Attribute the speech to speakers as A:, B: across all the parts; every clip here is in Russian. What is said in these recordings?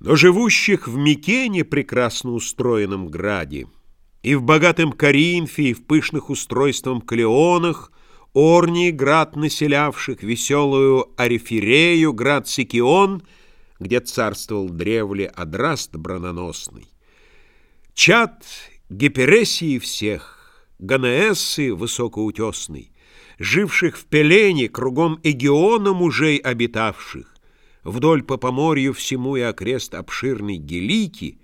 A: Но живущих в Микене, прекрасно устроенном граде, и в богатом Коринфе, и в пышных устройством Клеонах, Орнии, град населявших, веселую Ариферею, град Сикион, где царствовал древле Адраст брононосный, чад Гипересии всех, Ганаэссы высокоутесный, живших в Пелене, кругом Эгиона мужей обитавших, вдоль по поморью всему и окрест обширной Гелики,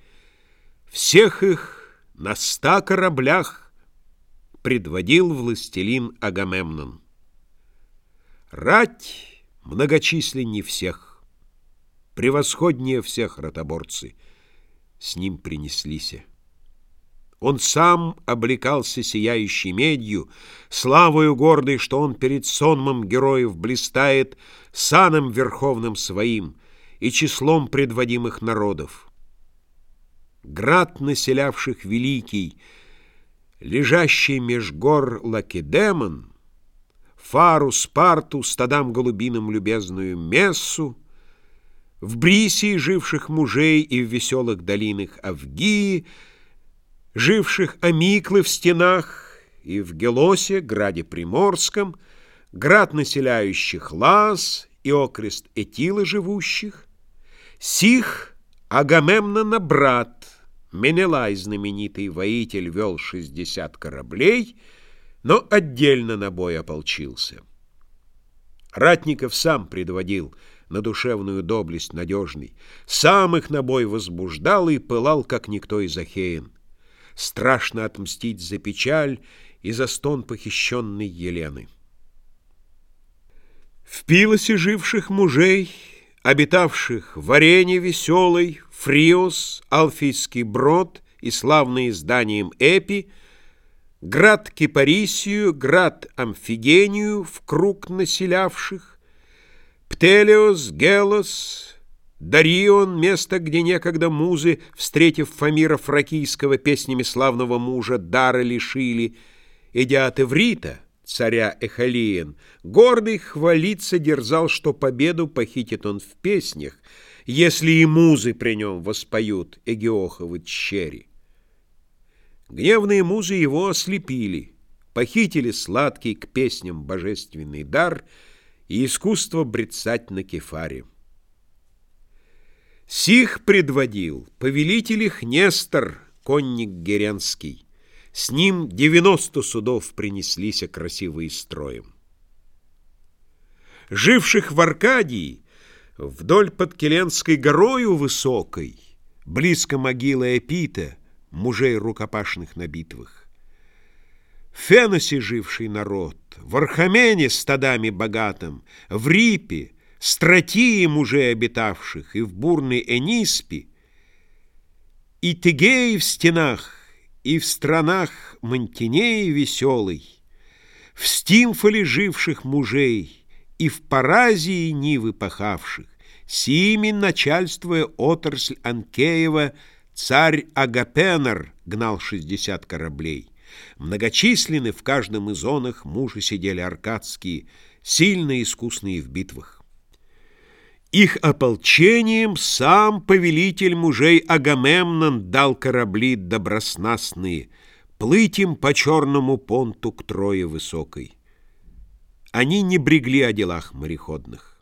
A: всех их на ста кораблях предводил властелин Агамемнон. Рать многочисленней всех, превосходнее всех ротоборцы, с ним принеслись. Он сам облекался сияющей медью, славою гордой, что он перед сонмом героев блистает саном верховным своим и числом предводимых народов. Град, населявших великий, лежащий меж гор Лакедемон, Фару, Спарту, стадам голубиным любезную Мессу, в Брисии живших мужей и в веселых долинах Авгии, живших Амиклы в стенах и в Гелосе, граде Приморском, град населяющих Лаз и окрест Этилы живущих, сих Агамемнона брат, Менелай знаменитый воитель вел шестьдесят кораблей, но отдельно на бой ополчился. Ратников сам предводил на душевную доблесть надежный, сам их на бой возбуждал и пылал, как никто из Ахеен страшно отмстить за печаль и за стон похищенной Елены. В Пилосе живших мужей, обитавших в арене веселой, Фриос, Алфийский брод и славные зданием Эпи, град Кипарисию, град Амфигению в круг населявших, Птелиос, Гелос, Дарион, место, где некогда музы, встретив Фамира Фракийского песнями славного мужа, дара лишили, идя от Эврита, царя Эхалиен, гордый хвалиться дерзал, что победу похитит он в песнях, если и музы при нем воспоют Эгиоховы тщери. Гневные музы его ослепили, похитили сладкий к песням божественный дар и искусство брецать на кефаре. Сих предводил повелитель их Нестор, конник Геренский. С ним девяносто судов принеслись красивые строем. Живших в Аркадии, вдоль под Келенской горою высокой, близко могилы Эпита, мужей рукопашных на битвах. В Феносе живший народ, в Архамене стадами богатым, в Рипе, стратии мужей обитавших, и в бурной Эниспе, и Тегеи в стенах, и в странах Мантинеи веселый, в Стимфоле живших мужей, и в Паразии нивы пахавших, сими начальствуя отрасль Анкеева, царь Агапенор гнал шестьдесят кораблей. Многочисленны в каждом из зонах мужи сидели аркадские, сильно искусные в битвах. Их ополчением сам повелитель мужей Агамемнон дал корабли доброснастные, плыть им по черному понту к Трое высокой. Они не брегли о делах мореходных.